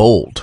bold.